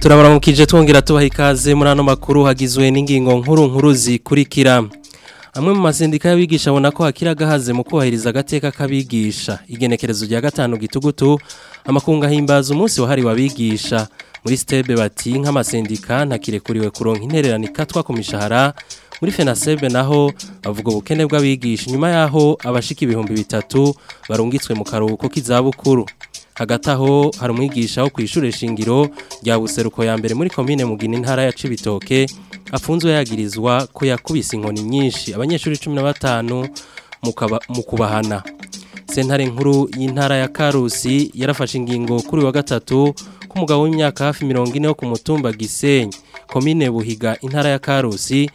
turabaramukije twongera tubaha ikaze muri ano makuru hagizwe n'ingingo nkuru nkuru zikurikira amwe mu masendika y'abigisha abona ko hakiri agahaze mu kubahiriza agateka k'abigisha igenekerezo rya gatanu gitugutu amakunga ahimbaza umunsi wahari abigisha muri Stebe bati nk'amasendika ntakirekuriwe kuronka intererano ikatwa ku mishahara muri fenasebe naho bavuga ubukene bw'abigisha nyuma y'aho abashika ibihumbi bitatu barungitswe mu karuhuko k'izabukuru hagati aho hari umwigisha wo ku ishuri shingiro rya buseruko ya mbere muri komine mugina intara ya Cibitoke afunzwe yagirizwa ko yakubise inkoni nyinshi abanyeshuri 15 mu kubahana sentare nkuru y'intara ya Karusi yarafashe ingingo kuri wa gatatu k'umugabo w'imyaka hafi 40 wo ku mutumba Gisenyi komine Buhiga intara ya Karusi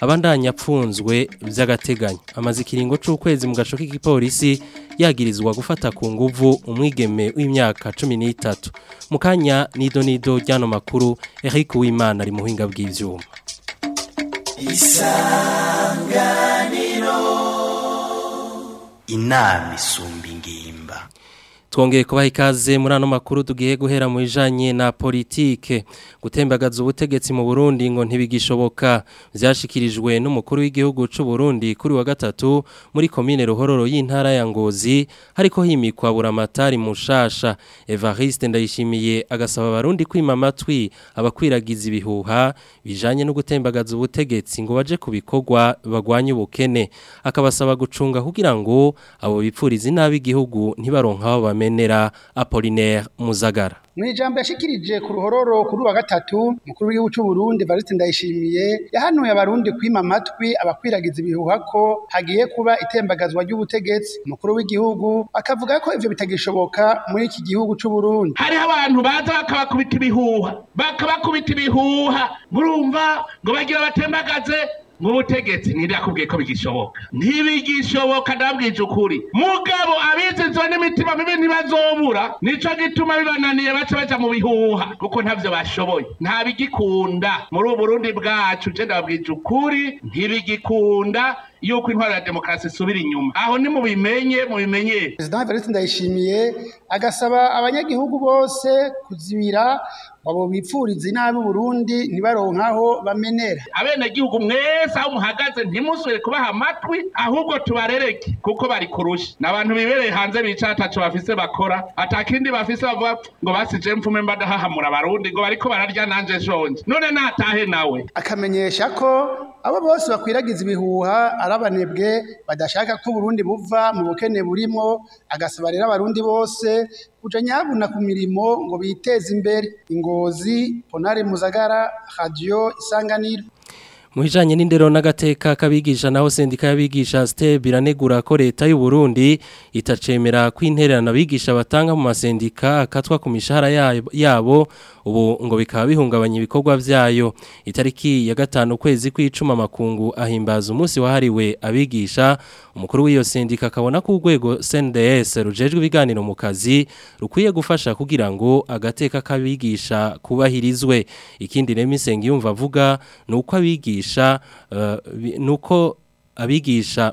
abandanya apfunzwe by'agateganyo amaze ikiringo c'ukwezi mu gasho k'igipolisi yagirizwa gufata ku nguvu umwigeme w'imyaka cumi n'itatu mu kanya nido nido ry'ano makuru Eric Uwimana ari muhinga bw'ivyuma isanganiro inama isumba ingimba twongeye kubaha ikaze muri ano makuru tugiye guhera mu bijanye na politike gutembagaza ubutegetsi mu Burundi ngo ntibigishoboka byashikirijwe n'umukuru w'igihugu cy'u Burundi kuri wa gatatu muri komine Ruhororo y'intara ya Ngozi hariko himikwa buramatari mushasha Evariste ndayishimiye agasaba abarundi kwima amatwi abakwiragiza ibihuha bijanye no gutembagaza ubutegetsi ngo baje kubikogwa bagwanye ubukene akabasaba gucunga kugira ngo abo bipfuriza inabi igihugu ntibaronka aho Semenera Apollinaire Muzagara Mwijambo yashikirije ku ruhororo kuri wa gatatu mukuru w'igihugu Burundi Variste Ndayishimiye yahanuye abarundi kwima amatwi abakwiragiza ibihuha ko hagiye kuba itembagazwa ry'ubutegetsi mukuru w'igihugu akavuga ko ivyo bitagishoboka muri iki gihugu cy'u Burundi hari abantu baza bakabakubita ibihuha bakabakubita ibihuha murumva ngo bagira batembagaze mu butegetsi ntirakubwiye ko bigishoboka ntibigishoboka ndabwije ukuri mugabo abizi n'imitima mibi ntibazobura nico gituma bibananiye baca baja mu bihuha kuko ntabyo bashoboye ntabigikunda muri ubu burundi bwacu je ndabwije ukuri ntibigikunda yuko intwara ya demokarasi isubira inyuma aho ni mubimenye mubimenye perezida ndayishimiye agasaba abanyagihugu bose kuzibira abo bipfuriza inabi Burundi ntibaronkaho bamenera abenegihugu mwese aho muhagaze ntimusubire kubaha amatwi ahubwo tubarereke kuko bari kurusha ni abantu bibereye hanze bica atacu bafise bakora atakindi bafise bavuga ngo basije mfume mbadahahamura abarundi ngo bariko bararya nanje shonje none natahe nawe akamenyesha ko abo bose bakwiragiza ibihuha arabanebwe badashaka ko Burundi buva mu bukene burimo agasabarira abarundi bose kuja nyabuna ku mirimo ngo biteze imbere. Ingozi Ponari Muzagara, Radio Isanganiro. mu bijyanye n'indero n'agateka k'abigisha naho sendika y'abigisha sitebe biranegura ko leta y'u Burundi itacemera ko abigisha batanga mu masendika akatwa ku mishahara yabo ubu ngo bikaba bihungabanya ibikorwa byayo itariki ya gatanu ukwezi kw'icuma makungu ahimbaza umunsi wahariwe abigisha umukuru w'iyo sendika akabona ku urwego CNDS rujejwe ibiganiro mu kazi rukwiye gufasha kugira ngo agateka k'abigisha kubahirizwe ikindi remisengi yumva avuga ni uko abigisha abigisha ni eh, uko abigisha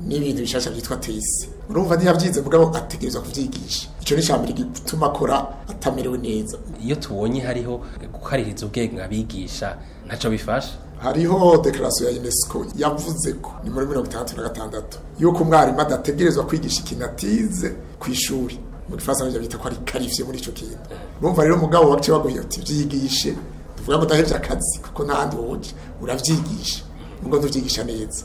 n'ibintu bishasha byitwa tesi urumva ntiyabyize mugabo ategerezwa kubyigisha. icyo ni cambere gituma akora atamerewe neza iyo tubonye hariho gukaririza ubwenge abigisha ntaco bifasha hariho declaration ya UNESCO yavuze ko ni muri gatandatu. yuko umwarimu adategerezwa kwigisha ikintu atize ku ishuri mu gifaransa nabyo bita ko ari karifye muri ico kintu urumva rero mugabo wacu bagoye ati vyigishe tuvuga ko utahevye akazi kuko ntahandi woja urabyigisha. ngo tubyigisha neza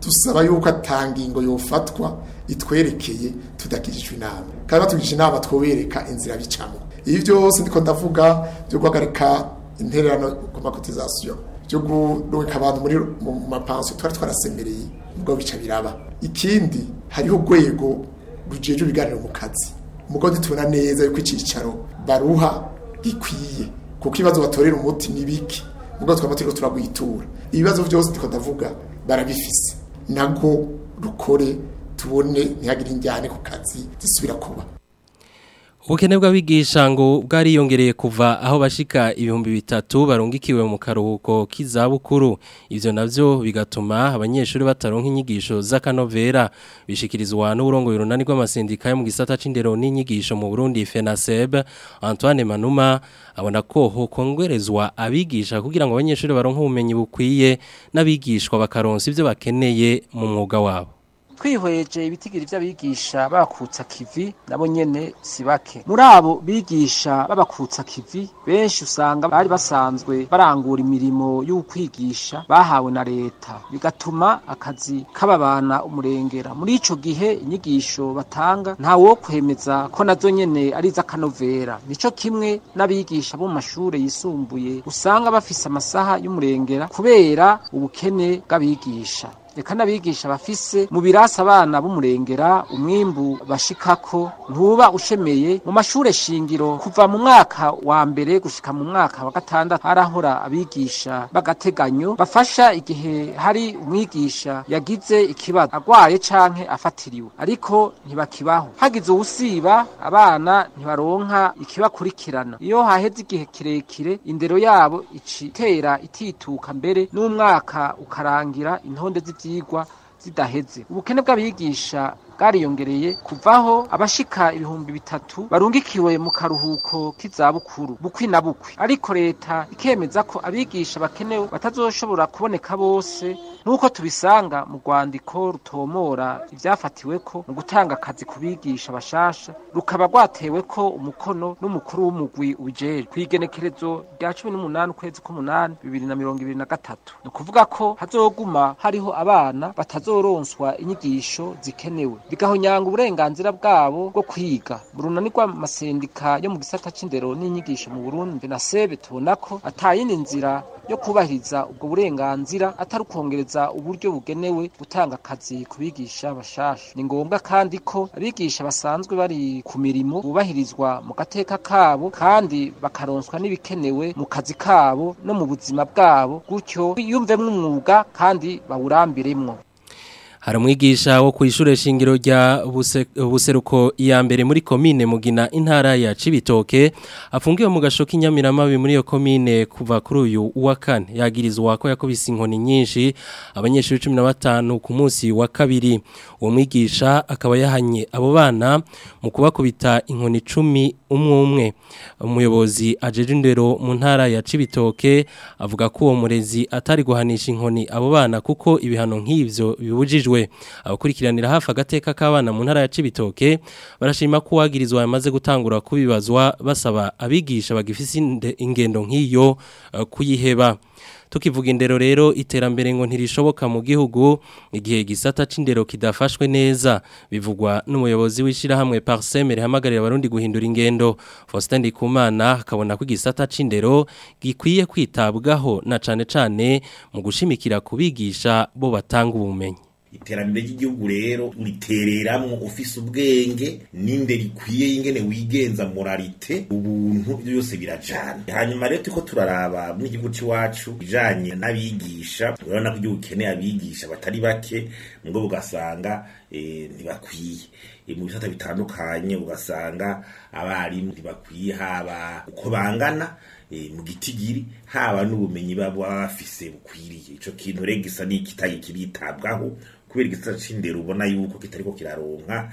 Tusaba yuko atanga ingo yofatwa itwerekeye tudagirishwe inama kandi batugisha inama twobereka inzira bicamo iyo byose ndiko ndavuga byo guhagarika intererano ku makotisasiyo byo guheka abantu muri mu mapansiyo twari twarasemereye ubwo bica biraba ikindi hariho urwego rujeje ibiganiro mu kazi umugabo ntitubona neza yuko icyicaro baruha gikwiye kuko ibibazo batorera umuti ni biki ubwo twaba turiko turagwitura ibibazo byose ndiko ndavuga barabifise nabwo rukore tubone ntihagire injyane ku kazi zisubira kuba ubukene bw'abigisha ngo bwariyongereye kuva aho bashika ibihumbi bitatu barungikiwe mu karuhuko k'izabukuru ibyo nabyo bigatuma abanyeshuri bataronka inyigisho z'akanovera bishyikirizwa n'uburongoye runani rw'amasindika yo mu gisata cy'indero n'inyigisho mu burundi fenasebe antoine manuma abona ko ho kongerezwa abigisha kugira ngo abanyeshuri baronke ubumenyi bukwiye n'abigishwa bakaronsa ibyo bakeneye mu mwuga wabo twihweje ibitigiri by’abigisha b'abakutsa kivi nabo nyene si bake muri abo bigisha b'abakutsa kivi benshi usanga bari basanzwe barangura imirimo y'ukwigisha bahawe na leta bigatuma akazi k'ababana umurengera muri ico gihe inyigisho batanga nta wo kwemeza ko nazo nyene ari iz'akanovera nico kimwe n'abigisha bo mu mashure yisumbuye usanga bafise amasaha y'umurengera kubera ubukene bw'abigisha reka n'abigisha bafise mu birasi abana b'umurengera umwimbu bashikako ntuba ushemeye mu mashuri shingiro kuva mu mwaka wa mbere gushika mu mwaka wa gatandatu harahora abigisha bagateganyo bafasha igihe hari umwigisha yagize ikibazo agwaye canke afatiriwe ariko ntibakibaho hagize uwusiba abana ntibaronka ikibakurikirana iyo haheze igihe kirekire indero yabo icitera itituka mbere n'umwaka ukarangira intonde z'ivyo ibyigwa zidaheze ubukene bw'abigisha bwariyongereye kuvaho abashika ibihumbi bitatu barungikiwe mu karuhuko k'izabukuru bukwi na bukwi ariko leta ikemeza ko abigisha bakenewe batazoshobora kuboneka bose nuko tubisanga mu rwandiko rutomora ibyafatiweko mu gutanga akazi ku bigisha bashasha rukaba rwatewe ko umukono n'umukuru w'umugwi ubijejwe ku igenekerezo rya cumi n'umunani ukwezi k'umunani bibiri na mirongo ibiri na gatatu ni ukuvuga ko hazoguma hariho abana batazoronswa inyigisho zikenewe bigahonyanga uburenganzira bwabo bwo kwiga burunanirwa amasendika yo mu gisata cy'indero n'inyigisho mu burundi na sebe tubona ko atayindi nzira yo kubahiriza ubwo burenganzira atari ukongereza uburyo bugenewe gutanga akazi ku bigisha bashasha ni ngombwa kandi ko abigisha basanzwe bari ku mirimo bubahirizwa mu gateka kabo kandi bakaronswa n'ibikenewe mu kazi kabo no mu buzima bwabo gutyo biyumvemo umwuga kandi bawurambiremwo hari umwigisha wo ku ishuri shingiro rya buseruko ya mbere muri komine mugina intara ya cibitoke afungiwe mu gasho k'inyamiramabi muri iyo komine kuva kuri uyu wa kane yagirizwa ko yakubise inkoni nyinshi abanyeshuri cumi na batanu ku munsi wa kabiri uwo mwigisha akaba yahanye abo bana mu kubakubita inkoni icumi umwe umwe umuyobozi ajeje indero mu ntara ya cibitoke avuga ko uwo murezi atari guhanisha inkoni abo bana kuko ibihano nk'ibyo bibujijwe yisumbuye abakurikiranira hafi agateka k'abana mu ntara ya Cibitoke barashima ko wagirizwa yamaze gutangura kubibazwa basaba abigisha bagifise ingendo nk'iyo eh, kuyiheba tukivuga indero rero iterambere ngo ntirishoboka mu gihugu igihe gisata c'indero kidafashwe neza bivugwa n'umuyobozi w'ishirahamwe Parseme rihamagarira abarundi guhindura ingendo Faustin Ndikumana akabona ko igisata c'indero gikwiye kwitabwaho na cane cane mu gushimikira kubigisha bo batanga ubumenyi iterambere ry'igihugu rero uritereramwo ufise ubwenge ninde rikwiye ingene wigenza moralite ubuntu ibyo byose birajana hanyuma rero turiko turaraba muri igihugu c'iwacu n'abigisha urabona ko igihugu gikeneye abigisha batari bake mugabo ugasanga Eh, ntibakwiye eh, mu bisata bitandukanye ugasanga abarimu ntibakwiye haba uko bangana eh, mu gitigiri haba n'ubumenyi baba bafise bukwiriye icyo kintu regisa n'ikitaye kiritabwaho kubera igisata cy'indero ubona yuko kitariko kiraronka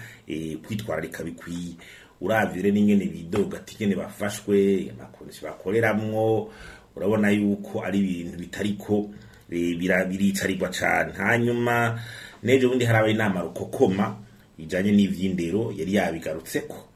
kwitwararika bikwiye urabire n'ingene bidoga tingene bafashwe amakondishi bakoreramwo urabona yuko ari ibintu bitari ko biricarirwa cyane hanyuma n'ejo bundi harabaye inama rukokoma ijyanye n'iby'indero yari yabigarutse ko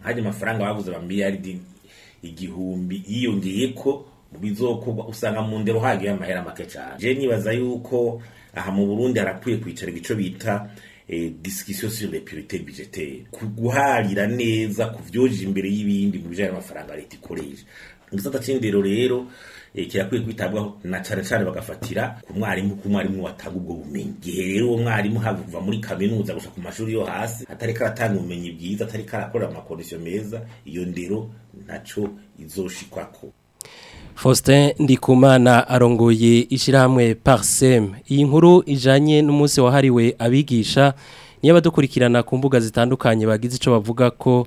nk'ajya mafaranga bavuze ba miliyaridi igihumbi yiyongeye ko bizokorwa usanga mu ndero hagiye amahera make cyane je nibaza yuko aha mu Burundi harakwiye kwicara icyo bita eh, discussion sur les guharira neza kuvyoje imbere y'ibindi mu bijanye n'amafaranga leta ikoresha mu gisata rero e, kirakwiye kwitabwaho na cane cane bagafatira ku mwarimu ku mwarimu watanga ubwo bumenyi igihe rero uwo mwarimu hava muri kaminuza gusa ku mashuri yo hasi atariko aratanga ubumenyi bwiza atari arakorera amakondisiyo meza iyo ndero naco izoshikwako Faustin Ndikumana arongoye ishyirahamwe Parsem iyi nkuru ijanye n'umunsi wahariwe abigisha niyo abadukurikirana ku mbuga zitandukanye bagize icyo bavuga ko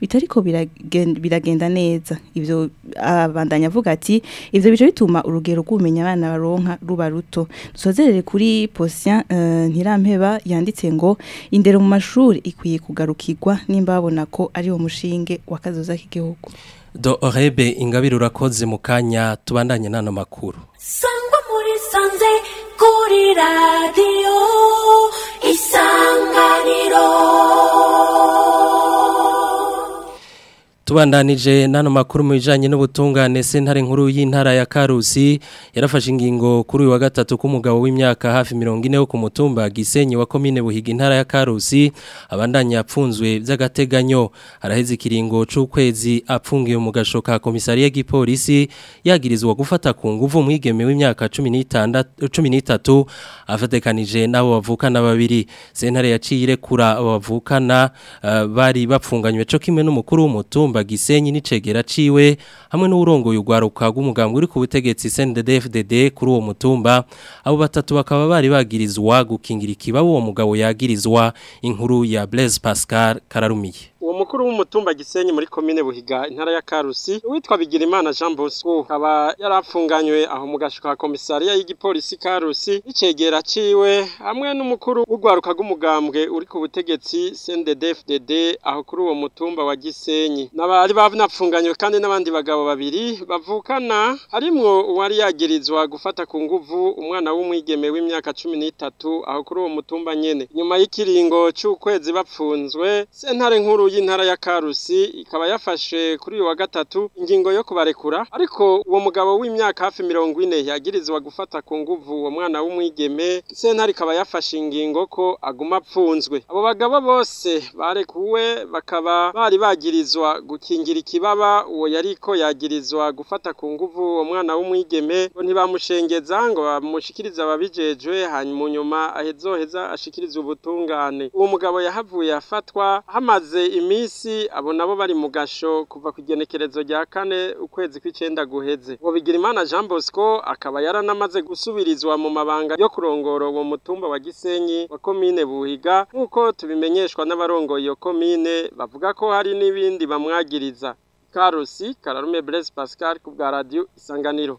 bitariko biragenda neza ibyo abandanya ah, atunganya avuga ati ibyo bice bituma urugero rw'ubumenyi abana baronka ruba ruto dusozerere kuri posien euh, ntirampeba yanditse ngo indero mu mashuri ikwiye kugarukirwa nimba babona ko ari wo mushinge wa kazoza k'igihugu do Rebe ingabire urakoze mu kanya tubandanye n'ano makuru sangwa muri sanze kuri radiyo isanganiro tubandanije n'ano makuru mu bijyanye n'ubutungane sentare nkuru y'intara ya karusi yarafashe ingingo kuri uyu wa gatatu k'umugabo w'imyaka hafi mirongo ine wo ku mutumba gisenyi wa komine buhiga intara ya karusi abandanye yapfunzwe by'agateganyo araheze ikiringo cy'ukwezi apfungiwe mu gasho ka komisariya y'igipolisi yagirizwa gufata ku nguvu mwigeme w'imyaka cumi n'itatu afatekanije n'abo bavukana babiri sentare yaciye irekura abavukana eh, bari bapfunganywe cyo kimwe n'umukuru w'umutumba Gisenyi n'icegera ciwe hamwe n’urongo urwaruka rw'umugambwe uri ku butegetsi CNDD-FDD kuri uwo mutumba abo batatu bakaba bari bagirizwa gukingira ikibabo uwo mugabo yagirizwa inkuru ya Blaise Pascal Kararumiye uwo mukuru w'umutumba gisenyi muri komine buhiga intara ya karusi witwa bigirimana jean bosco akaba yari afunganywe aho mu gashuka ka komisariya y'igipolisi karusi n'icegera ciwe hamwe n'umukuru w'urwaruka rw'umugambwe uri ku butegetsi cnddfdd aho kuri uwo mutumba wa gisenyi n'abari banafunganywe kandi n'abandi bagabo babiri bavukana harimwo uwari yagirizwa gufata ku nguvu umwana w'umwigeme w'imyaka cumi n'itatu aho kuri uwo mutumba nyene nyuma y'ikiringo c'ukwezi bapfunzwe sentare nkuru y'intara ya Karusi ikaba yafashe kuri uyu wa gatatu ingingo yo kubarekura ariko uwo mugabo w'imyaka hafi mirongo ine yagirizwa gufata ku nguvu uwo mwana w'umwigeme sentare ikaba yafashe ingingo ko aguma apfunzwe abo bagabo bose barekuwe bakaba bari bagirizwa gukingira ikibaba uwo yariko yagirizwa gufata ku nguvu uwo mwana w'umwigeme ngo ntibamushengeza ngo bamushikirize ababijejwe hanyuma nyuma ahezoheza ashikirize ubutungane uwo mugabo yahavuye afatwa hamaze iminsi abo nabo bari mu gasho kuva ku igenekerezo rya kane ukwezi kw'icyenda guheze ngo Bigirimana Jean Bosco akaba yaranamaze gusubirizwa mu mabanga yo kurongora uwo mutumba wa Gisenyi wa komine Buhiga nk'uko tubimenyeshwa n'abarongoye iyo komine bavuga ko hari n'ibindi bamwagiriza Karusi Kararume Blaise Pascal ku bwa radio Isanganiro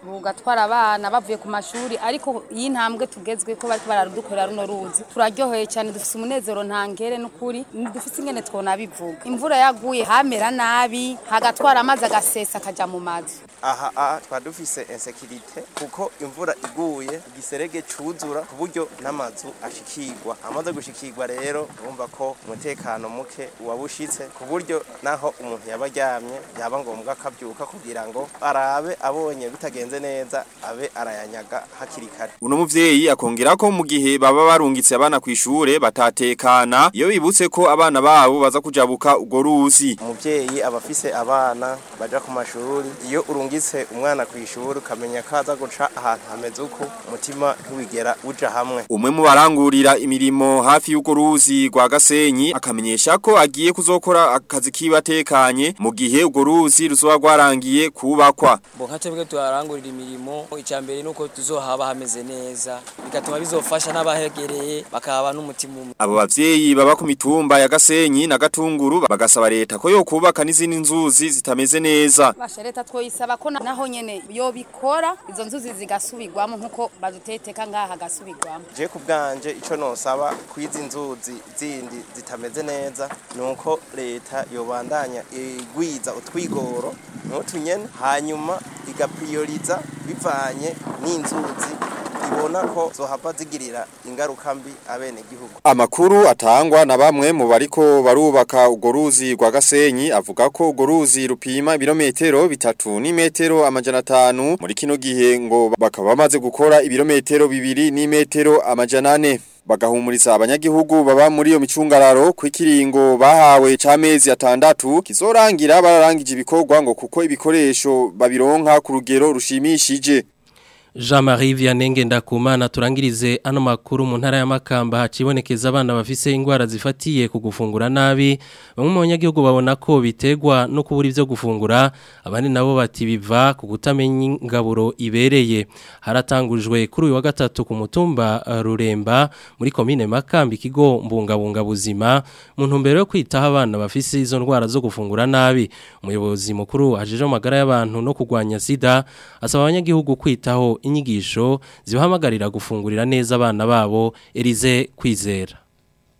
rugatwara abana bavuye ku mashuri ariko iyi ntambwe tugezwe ko bariko bararudukora runo ruzi turaryoheye cyane dufite umunezero ntangere mbere n'ukuri dufite ingene twonabivuga imvura yaguye hamera nabi hagatwara amazi agasesa akajya mu mazi aha aha twa dufise insekirite kuko imvura iguye igiserege cuzura ku buryo n'amazu ashikirwa amaze gushikirwa rero urumva ko umutekano muke wabushitse ku buryo naho umuntu yaba aryamye yaba ngombwa akabyuka kugira ngo arabe abonye bitagenze neza abe arayanyaga hakiri kare uno muvyeyi akongera ko mu gihe baba barungitse abana ku ishuri batatekana iyo iyo bibutse ko abana babo baza kujabuka ubwo ruzi umubyeyi aba abana bajya ku mashuri iyo urungitse umwana ku ishuri ukamenya ko aza guca ahantu hameze uko umutima ntiwigera uja hamwe umwe mu barangurira imirimo hafi y'uko ruzi rwa gasenyi akamenyesha ko agiye kuzokora akazi kibatekanye mu gihe ubwo ruzi ruzoba rwarangiye kubakwa bo nka twebwe tuharangurira imirimo icya mbere nuko tuzohaba hameze neza bigatuma bizofasha n'abahegereye bakaba n'umutima umwe abo babyeyi baba baba mitumba ya Gasenyi na Gatunguru bagasaba leta ko yokubaka n'izindi nzuzi zitameze neza basha leta twoyisaba ko naho nyene yo bikora izo nzuzi zigasubigwamo nkuko baduteteka ngaha gasubirwamo je ku ico nosaba kwizi nzuzi zindi zitameze neza nuko leta yobandanya igwiza utwigoro n'utunyene hanyuma igaprioriza bivanye n'inzuzi ibona ko zohava zigirira ingaruka mbi abenegihugu amakuru atangwa na bamwe mu bariko barubaka urwo ruzi rwa gasenyi avuga ko urwo ruzi rupima ibirometero bitatu n'imetero amajana atanu muri kino gihe ngo bakaba bamaze gukora ibirometero bibiri n'imetero amajana ane bagahumuriza abanyagihugu baba muri iyo micungararo ku bahawe cy'amezi atandatu kizorangira bararangije ibikorwa ngo kuko ibikoresho babironka ku rugero rushimishije jean marie vianney ngendakumana turangirize ano makuru mu ntara y'amakamba hakibonekeza abana bafise indwara zifatiye ku gufungura nabi bamwe mu banyagihugu babona ko bitegwa no kubura ibyo gufungura abandi nabo bati ku kutamenya ingaburo ibereye haratangujwe kuri uyu wa gatatu ku eh, ruremba muri komine Makambi ikigo mbungabungabuzima mu ntumbero yo kwitaho abana bafise izo ndwara zo gufungura nabi umuyobozi mukuru ajejeho amagara y'abantu no kurwanya sida asaba abanyagihugu kwitaho inyigisho zibahamagarira gufungurira neza abana babo erize kwizera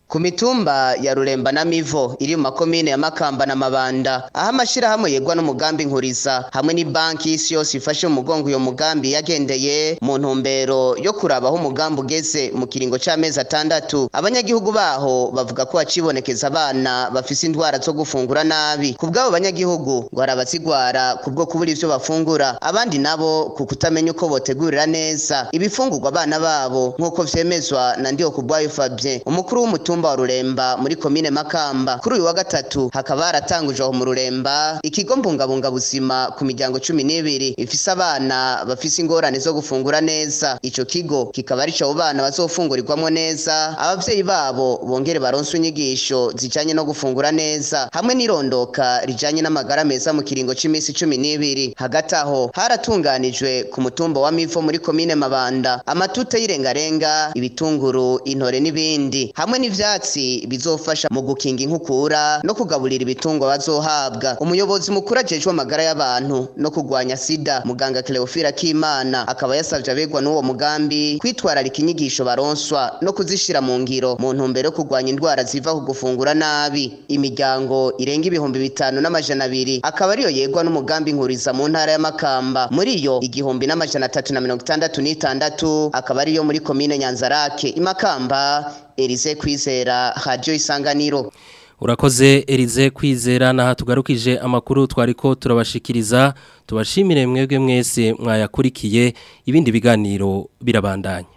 ku mitumba ya ruremba na mivo iri mu makomine ya makamba na mabanda aho amashyirahamwe yegwa n'umugambi nkuriza hamwe ni banki y'isi yose ifashe umugongo uyu mugambi yagendeye mu ntumbero yo kuraba aho umugambi ugeze mu kiringo cy'amezi atandatu abanyagihugu baho bavuga ko hacibonekeza abana bafise indwara zo gufungura nabi ku bw'abo banyagihugu ngo hari abazigwara ku bwo kubura ibyo bafungura abandi nabo ku kutamenya uko botegurira neza ibifungurwa abana babo nk'uko byemezwa na ndiyo kubwayo fabien umukuru w'umutungo w'umutumba wa Ruremba muri komine Makamba kuri uyu wa gatatu hakaba haratangujwe aho mu Ruremba ikigo mbungabunga buzima ku miryango cumi n'ibiri ifise abana bafise ingorane zo gufungura neza icyo kigo kikaba ari abo bana bazofungurirwamo neza ababyeyi babo bongere baronswe inyigisho zijanye no gufungura neza hamwe n'irondoka rijanye n'amagara meza mu kiringo c'imisi cumi n'ibiri hagati aho haratunganijwe ku mutumba wa mivo muri komine Mabanda amatute y'irengarenga ibitunguru intore n'ibindi hamwe n'ivya ivyatsi bizofasha mu gukinga inkukura no kugaburira ibitungo bazohabwa umuyobozi mukuru ajejwe amagara y'abantu no kugwanya sida muganga Cleophile Kimana akaba yasavye abegwa n'uwo mugambi kwitwararika inyigisho baronswa no kuzishira mu ngiro mu ntumbero yo kugwanya indwara ziva ku gufungura nabi imiryango irenga ibihumbi bitanu n'amajana abiri akaba ariyo yegwa n'umugambi nkuriza mu ntara y'amakamba muri iyo igihumbi n'amajana atatu na mirongo itandatu n'itandatu akaba ariyo muri komine nyanzarake imakamba Elize Kwizera akorera radiyo isanganiro urakoze erize kwizera n'aha tugarukije amakuru twari ko turabashikiriza tubashimire mwebwe mwese mwayakurikiye ibindi biganiro birabandanya